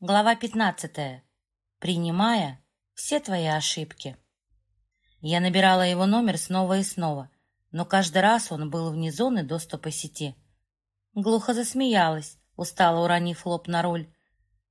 Глава 15. Принимая все твои ошибки. Я набирала его номер снова и снова, но каждый раз он был вне зоны доступа сети. Глухо засмеялась, устало уронив лоб на руль.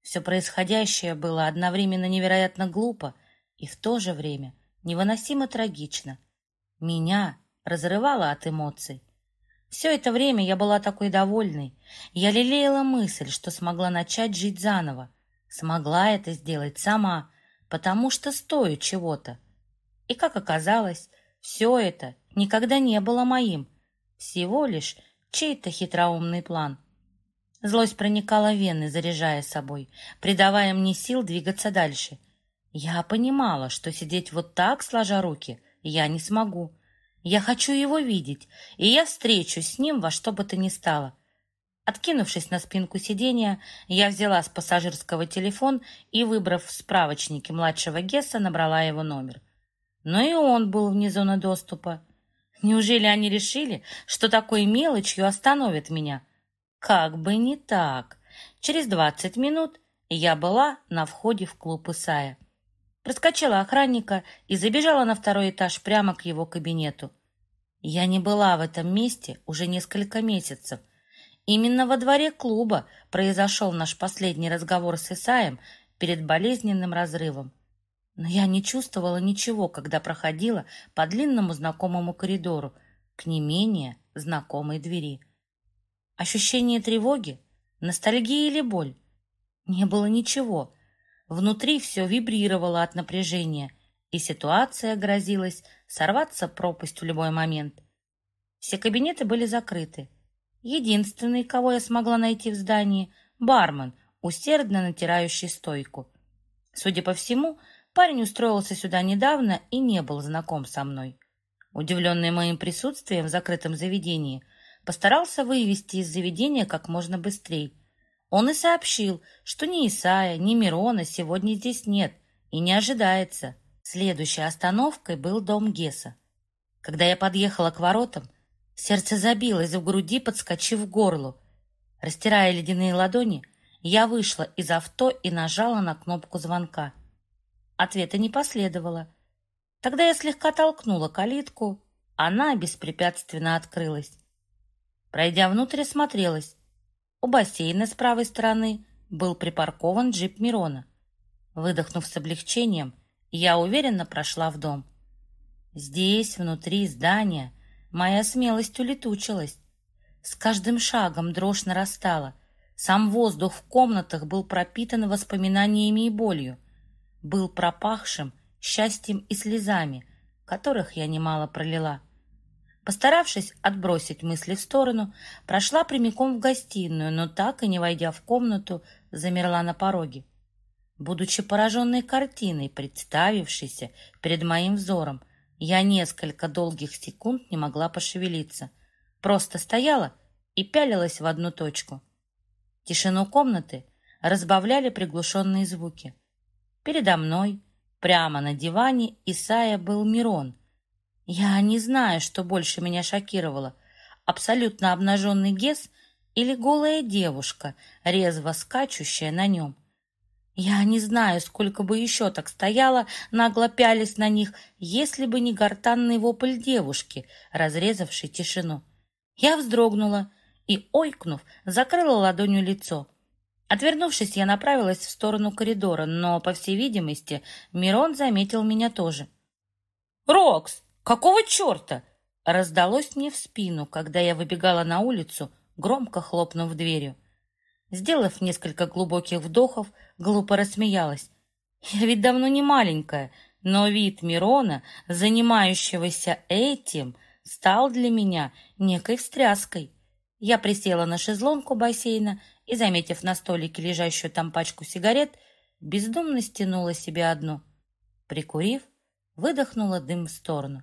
Все происходящее было одновременно невероятно глупо и в то же время невыносимо трагично. Меня разрывало от эмоций. Все это время я была такой довольной. Я лелеяла мысль, что смогла начать жить заново, Смогла это сделать сама, потому что стою чего-то. И, как оказалось, все это никогда не было моим, всего лишь чей-то хитроумный план. Злость проникала в вены, заряжая собой, придавая мне сил двигаться дальше. Я понимала, что сидеть вот так, сложа руки, я не смогу. Я хочу его видеть, и я встречусь с ним во что бы то ни стало. Откинувшись на спинку сиденья, я взяла с пассажирского телефон и, выбрав в справочнике младшего Гесса, набрала его номер. Но и он был вне зоны доступа. Неужели они решили, что такой мелочью остановят меня? Как бы не так. Через двадцать минут я была на входе в клуб Исая. Проскочила охранника и забежала на второй этаж прямо к его кабинету. Я не была в этом месте уже несколько месяцев — Именно во дворе клуба произошел наш последний разговор с Исаем перед болезненным разрывом. Но я не чувствовала ничего, когда проходила по длинному знакомому коридору к не менее знакомой двери. Ощущение тревоги, ностальгии или боль? Не было ничего. Внутри все вибрировало от напряжения, и ситуация грозилась сорваться пропасть в любой момент. Все кабинеты были закрыты. Единственный, кого я смогла найти в здании, бармен, усердно натирающий стойку. Судя по всему, парень устроился сюда недавно и не был знаком со мной. Удивленный моим присутствием в закрытом заведении, постарался вывести из заведения как можно быстрее. Он и сообщил, что ни Исая, ни Мирона сегодня здесь нет и не ожидается. Следующей остановкой был дом Геса. Когда я подъехала к воротам, Сердце забилось в груди, подскочив к горлу. Растирая ледяные ладони, я вышла из авто и нажала на кнопку звонка. Ответа не последовало. Тогда я слегка толкнула калитку, она беспрепятственно открылась. Пройдя внутрь, осмотрелась. У бассейна с правой стороны был припаркован джип Мирона. Выдохнув с облегчением, я уверенно прошла в дом. Здесь, внутри здания, Моя смелость улетучилась. С каждым шагом дрожь нарастала. Сам воздух в комнатах был пропитан воспоминаниями и болью. Был пропахшим счастьем и слезами, которых я немало пролила. Постаравшись отбросить мысли в сторону, прошла прямиком в гостиную, но так и не войдя в комнату, замерла на пороге. Будучи пораженной картиной, представившейся перед моим взором, я несколько долгих секунд не могла пошевелиться. Просто стояла и пялилась в одну точку. Тишину комнаты разбавляли приглушенные звуки. Передо мной, прямо на диване, Исая был Мирон. Я не знаю, что больше меня шокировало. Абсолютно обнаженный Гес или голая девушка, резво скачущая на нем. Я не знаю, сколько бы еще так стояла, нагло пялись на них, если бы не гортанный вопль девушки, разрезавший тишину. Я вздрогнула и, ойкнув, закрыла ладонью лицо. Отвернувшись, я направилась в сторону коридора, но, по всей видимости, Мирон заметил меня тоже. «Рокс, какого черта?» раздалось мне в спину, когда я выбегала на улицу, громко хлопнув дверью. Сделав несколько глубоких вдохов, глупо рассмеялась. Я ведь давно не маленькая, но вид Мирона, занимающегося этим, стал для меня некой встряской. Я присела на шезлонг у бассейна и, заметив на столике лежащую там пачку сигарет, бездумно стянула себе одну. Прикурив, выдохнула дым в сторону.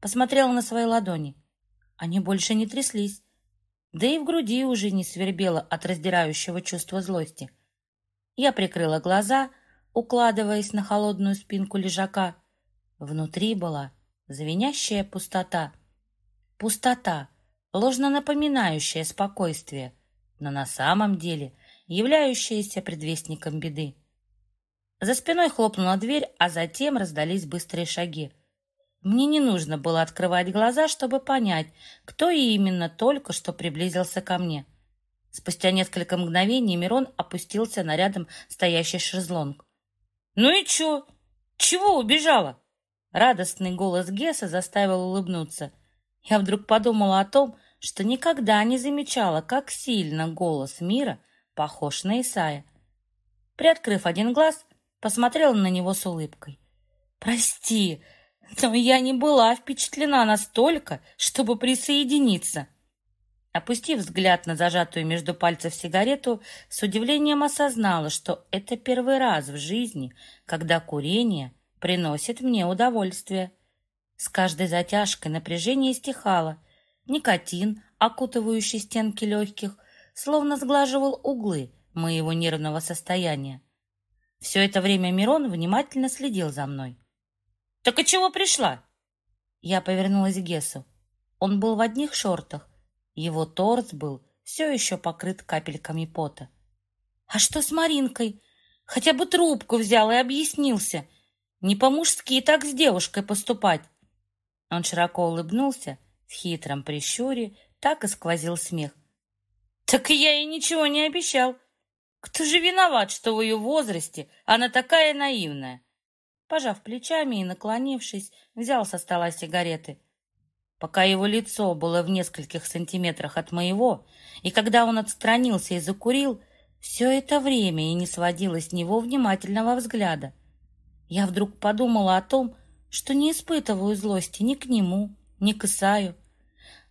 Посмотрела на свои ладони. Они больше не тряслись да и в груди уже не свербело от раздирающего чувства злости. Я прикрыла глаза, укладываясь на холодную спинку лежака. Внутри была звенящая пустота. Пустота, ложно напоминающая спокойствие, но на самом деле являющееся предвестником беды. За спиной хлопнула дверь, а затем раздались быстрые шаги. Мне не нужно было открывать глаза, чтобы понять, кто именно только что приблизился ко мне. Спустя несколько мгновений Мирон опустился на рядом стоящий шезлонг. «Ну и чё? Чего убежала?» Радостный голос Гесса заставил улыбнуться. Я вдруг подумала о том, что никогда не замечала, как сильно голос мира похож на Исая. Приоткрыв один глаз, посмотрела на него с улыбкой. «Прости, но я не была впечатлена настолько, чтобы присоединиться». Опустив взгляд на зажатую между пальцев сигарету, с удивлением осознала, что это первый раз в жизни, когда курение приносит мне удовольствие. С каждой затяжкой напряжение стихало. Никотин, окутывающий стенки легких, словно сглаживал углы моего нервного состояния. Все это время Мирон внимательно следил за мной. «Так и чего пришла?» Я повернулась к Гесу. Он был в одних шортах. Его торс был все еще покрыт капельками пота. «А что с Маринкой? Хотя бы трубку взял и объяснился. Не по-мужски так с девушкой поступать». Он широко улыбнулся, в хитром прищуре так и сквозил смех. «Так я ей ничего не обещал. Кто же виноват, что в ее возрасте она такая наивная? Пожав плечами и наклонившись, взял со стола сигареты. Пока его лицо было в нескольких сантиметрах от моего, и когда он отстранился и закурил, все это время и не сводило с него внимательного взгляда. Я вдруг подумала о том, что не испытываю злости ни к нему, ни к Исаю,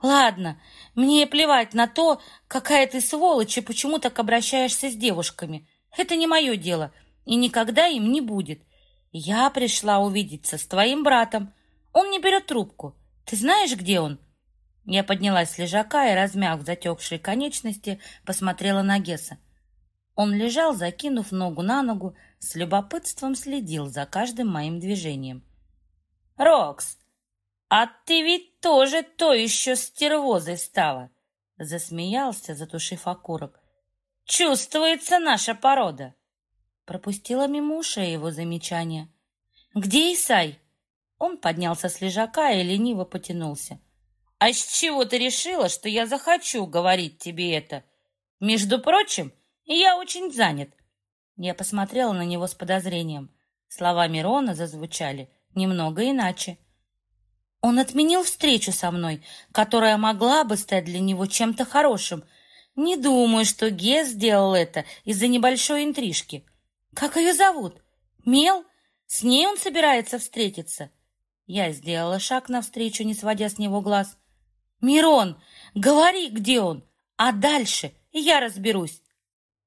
Ладно, мне плевать на то, какая ты сволочь и почему так обращаешься с девушками. Это не мое дело и никогда им не будет. Я пришла увидеться с твоим братом. Он не берет трубку. Ты знаешь, где он?» Я поднялась с лежака и, размяв затекшие конечности, посмотрела на Геса. Он лежал, закинув ногу на ногу, с любопытством следил за каждым моим движением. «Рокс, «А ты ведь тоже то еще стервозой стала!» Засмеялся, затушив окурок. «Чувствуется наша порода!» Пропустила мимо ушей его замечание. «Где Исай?» Он поднялся с лежака и лениво потянулся. «А с чего ты решила, что я захочу говорить тебе это? Между прочим, я очень занят». Я посмотрела на него с подозрением. Слова Мирона зазвучали немного иначе. Он отменил встречу со мной, которая могла бы стать для него чем-то хорошим. Не думаю, что Гес сделал это из-за небольшой интрижки. Как ее зовут? Мел? С ней он собирается встретиться. Я сделала шаг навстречу, не сводя с него глаз. «Мирон, говори, где он, а дальше я разберусь».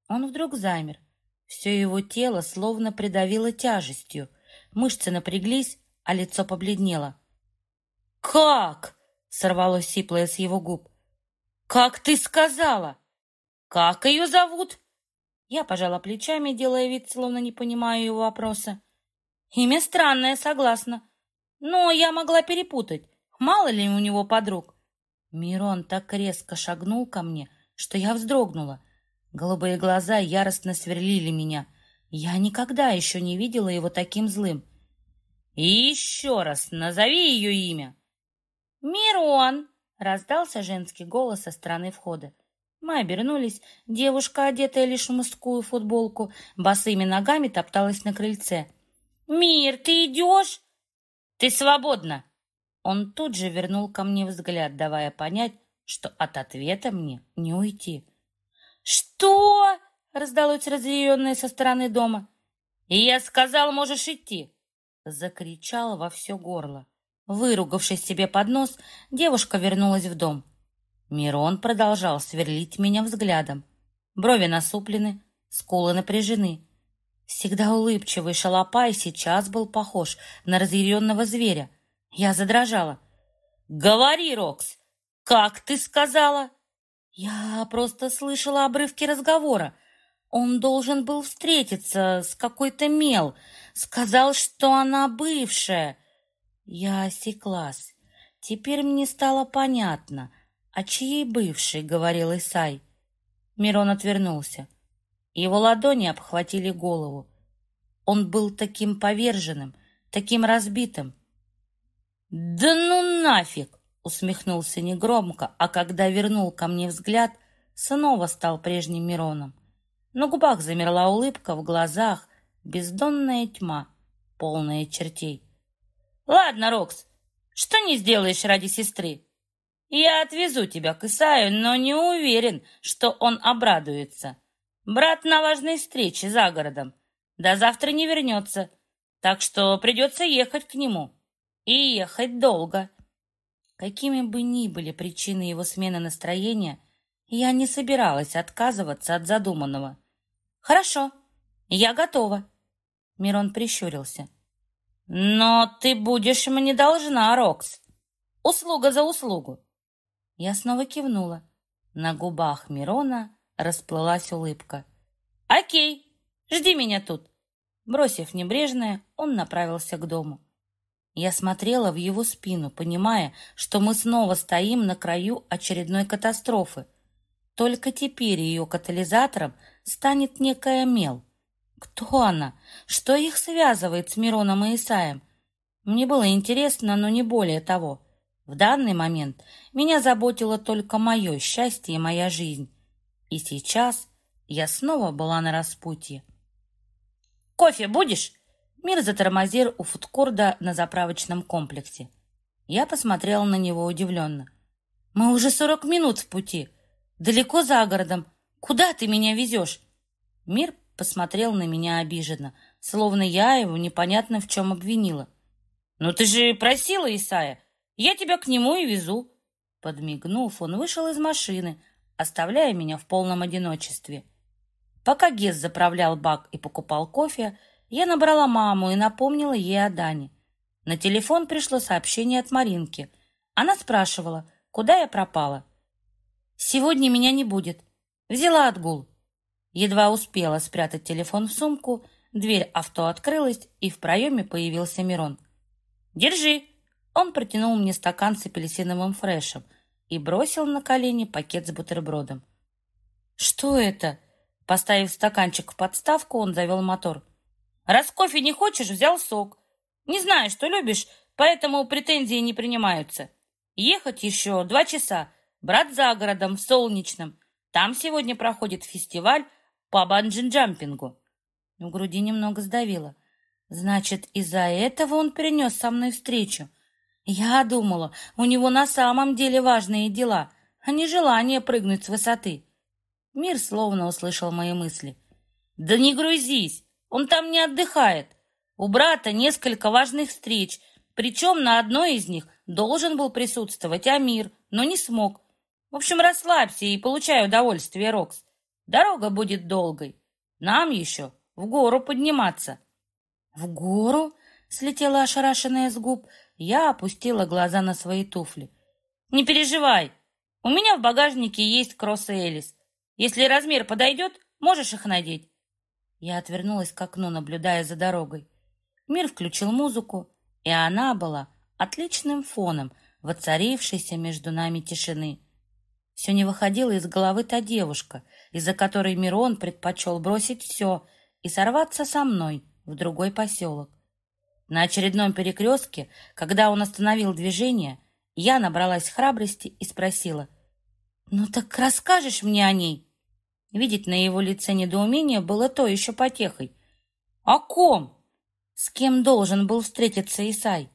Он вдруг замер. Все его тело словно придавило тяжестью. Мышцы напряглись, а лицо побледнело. «Как?» — сорвалось сиплое с его губ. «Как ты сказала? Как ее зовут?» Я пожала плечами, делая вид, словно не понимаю его вопроса. «Имя странное, согласна. Но я могла перепутать. Мало ли у него подруг». Мирон так резко шагнул ко мне, что я вздрогнула. Голубые глаза яростно сверлили меня. Я никогда еще не видела его таким злым. «И еще раз назови ее имя!» «Мирон!» — раздался женский голос со стороны входа. Мы обернулись. Девушка, одетая лишь в мужскую футболку, босыми ногами топталась на крыльце. «Мир, ты идешь?» «Ты свободна!» Он тут же вернул ко мне взгляд, давая понять, что от ответа мне не уйти. «Что?» — раздалось разъяренное со стороны дома. «И я сказал, можешь идти!» — закричал во все горло. Выругавшись себе под нос, девушка вернулась в дом. Мирон продолжал сверлить меня взглядом. Брови насуплены, скулы напряжены. Всегда улыбчивый шалопай сейчас был похож на разъяренного зверя. Я задрожала. «Говори, Рокс, как ты сказала?» Я просто слышала обрывки разговора. Он должен был встретиться с какой-то мел. Сказал, что она бывшая. Я осеклась. Теперь мне стало понятно, о чьей бывшей говорил Исай. Мирон отвернулся. Его ладони обхватили голову. Он был таким поверженным, таким разбитым. «Да ну нафиг!» — усмехнулся негромко, а когда вернул ко мне взгляд, снова стал прежним Мироном. На губах замерла улыбка, в глазах бездонная тьма, полная чертей. «Ладно, Рокс, что не сделаешь ради сестры? Я отвезу тебя к Исаю, но не уверен, что он обрадуется. Брат на важной встрече за городом. До завтра не вернется, так что придется ехать к нему. И ехать долго». Какими бы ни были причины его смены настроения, я не собиралась отказываться от задуманного. «Хорошо, я готова». Мирон прищурился. «Но ты будешь мне должна, Рокс. Услуга за услугу». Я снова кивнула. На губах Мирона расплылась улыбка. «Окей, жди меня тут». Бросив небрежное, он направился к дому. Я смотрела в его спину, понимая, что мы снова стоим на краю очередной катастрофы. Только теперь ее катализатором станет некая Мел. Кто она? Что их связывает с Мироном и Исаем? Мне было интересно, но не более того. В данный момент меня заботило только мое счастье и моя жизнь. И сейчас я снова была на распутье. «Кофе будешь?» Мир затормозил у фудкорда на заправочном комплексе. Я посмотрела на него удивленно. «Мы уже сорок минут в пути. Далеко за городом. Куда ты меня везешь?» Мир посмотрел на меня обиженно, словно я его непонятно в чем обвинила. «Ну ты же просила, Исая, я тебя к нему и везу». Подмигнув, он вышел из машины, оставляя меня в полном одиночестве. Пока Гес заправлял бак и покупал кофе, я набрала маму и напомнила ей о Дане. На телефон пришло сообщение от Маринки. Она спрашивала, куда я пропала. «Сегодня меня не будет. Взяла отгул. Едва успела спрятать телефон в сумку, дверь авто открылась, и в проеме появился Мирон. «Держи!» Он протянул мне стакан с апельсиновым фрешем и бросил на колени пакет с бутербродом. «Что это?» Поставив стаканчик в подставку, он завел мотор. «Раз кофе не хочешь, взял сок. Не знаю, что любишь, поэтому претензии не принимаются. Ехать еще два часа. Брат за городом, в Солнечном. Там сегодня проходит фестиваль по банджин-джампингу. В груди немного сдавило. Значит, из-за этого он перенес со мной встречу. Я думала, у него на самом деле важные дела, а не желание прыгнуть с высоты. Мир словно услышал мои мысли. «Да не грузись, он там не отдыхает. У брата несколько важных встреч, причем на одной из них должен был присутствовать Амир, но не смог. В общем, расслабься и получай удовольствие, Рокс. Дорога будет долгой. Нам еще в гору подниматься. В гору? Слетела ошарашенная с губ. Я опустила глаза на свои туфли. Не переживай. У меня в багажнике есть кроссы Элис. Если размер подойдет, можешь их надеть. Я отвернулась к окну, наблюдая за дорогой. Мир включил музыку, и она была отличным фоном воцарившейся между нами тишины. Все не выходила из головы та девушка, из-за которой Мирон предпочел бросить все и сорваться со мной в другой поселок. На очередном перекрестке, когда он остановил движение, я набралась храбрости и спросила, «Ну так расскажешь мне о ней?» Видеть на его лице недоумение было то еще потехой. «О ком?» «С кем должен был встретиться Исай?»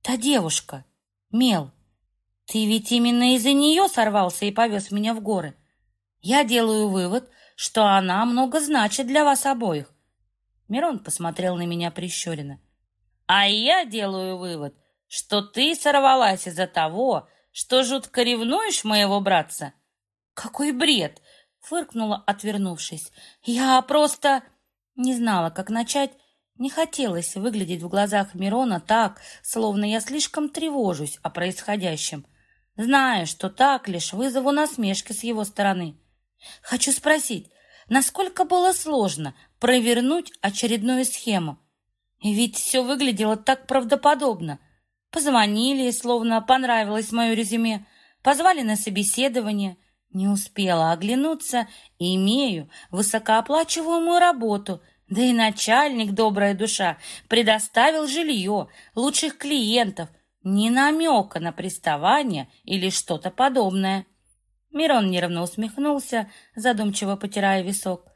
«Та девушка, Мел». Ты ведь именно из-за нее сорвался и повез меня в горы. Я делаю вывод, что она много значит для вас обоих. Мирон посмотрел на меня прищуренно. А я делаю вывод, что ты сорвалась из-за того, что жутко ревнуешь моего братца. Какой бред! Фыркнула, отвернувшись. Я просто не знала, как начать. Не хотелось выглядеть в глазах Мирона так, словно я слишком тревожусь о происходящем зная, что так лишь вызову насмешки с его стороны. Хочу спросить, насколько было сложно провернуть очередную схему? Ведь все выглядело так правдоподобно. Позвонили, словно понравилось мое резюме, позвали на собеседование. Не успела оглянуться, имею высокооплачиваемую работу, да и начальник, добрая душа, предоставил жилье, лучших клиентов, ни намека на приставание или что-то подобное. Мирон нервно усмехнулся, задумчиво потирая висок.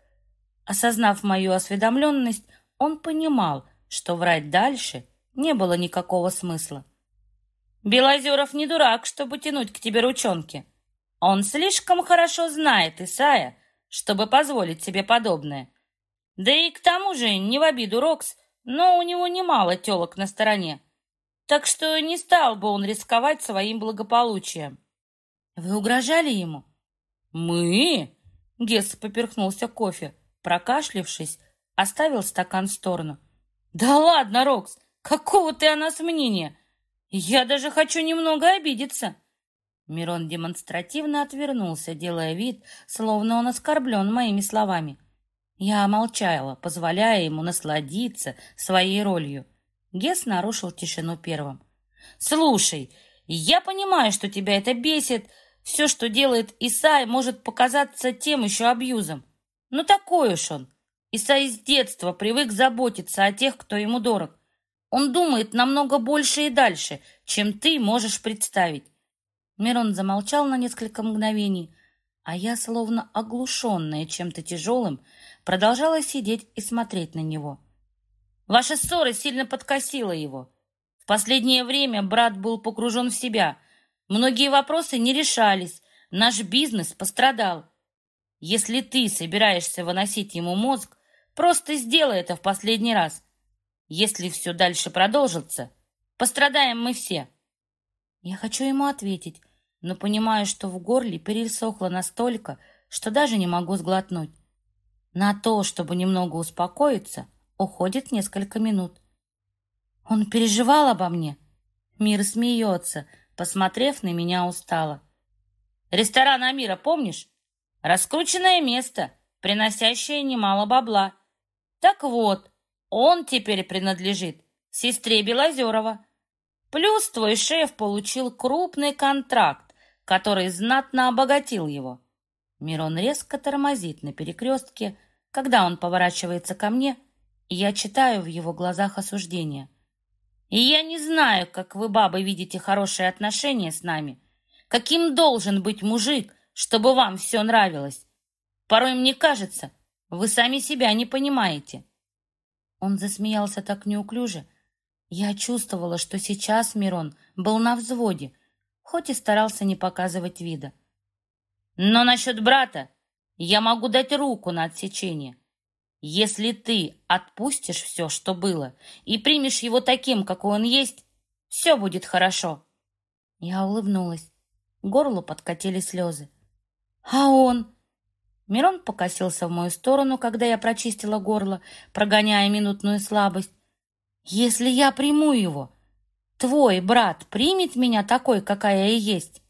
Осознав мою осведомленность, он понимал, что врать дальше не было никакого смысла. «Белозеров не дурак, чтобы тянуть к тебе ручонки. Он слишком хорошо знает Исая, чтобы позволить себе подобное. Да и к тому же, не в обиду Рокс, но у него немало телок на стороне. Так что не стал бы он рисковать своим благополучием. Вы угрожали ему? Мы? Гесс поперхнулся кофе, прокашлившись, оставил стакан в сторону. Да ладно, Рокс, какого ты о нас мнения? Я даже хочу немного обидеться. Мирон демонстративно отвернулся, делая вид, словно он оскорблен моими словами. Я молчала, позволяя ему насладиться своей ролью. Гес нарушил тишину первым. «Слушай, я понимаю, что тебя это бесит. Все, что делает Исай, может показаться тем еще абьюзом. Но такой уж он. Исай с детства привык заботиться о тех, кто ему дорог. Он думает намного больше и дальше, чем ты можешь представить. Мирон замолчал на несколько мгновений, а я, словно оглушенная чем-то тяжелым, продолжала сидеть и смотреть на него. Ваша ссора сильно подкосила его. В последнее время брат был погружен в себя. Многие вопросы не решались, наш бизнес пострадал. Если ты собираешься выносить ему мозг, просто сделай это в последний раз. Если все дальше продолжится, пострадаем мы все. Я хочу ему ответить, но понимаю, что в горле пересохло настолько, что даже не могу сглотнуть. На то, чтобы немного успокоиться, уходит несколько минут. Он переживал обо мне. Мир смеется, посмотрев на меня устало. Ресторан Амира, помнишь? Раскрученное место, приносящее немало бабла. Так вот, он теперь принадлежит сестре Белозерова. Плюс твой шеф получил крупный контракт который знатно обогатил его. Мирон резко тормозит на перекрестке, когда он поворачивается ко мне, и я читаю в его глазах осуждение. И я не знаю, как вы, бабы, видите хорошие отношения с нами. Каким должен быть мужик, чтобы вам все нравилось? Порой мне кажется, вы сами себя не понимаете. Он засмеялся так неуклюже. Я чувствовала, что сейчас Мирон был на взводе, хоть и старался не показывать вида. Но насчет брата я могу дать руку на отсечение. Если ты отпустишь все, что было, и примешь его таким, какой он есть, все будет хорошо. Я улыбнулась. Горло подкатили слезы. А он? Мирон покосился в мою сторону, когда я прочистила горло, прогоняя минутную слабость. Если я приму его, Твой брат примет меня такой, какая я есть?»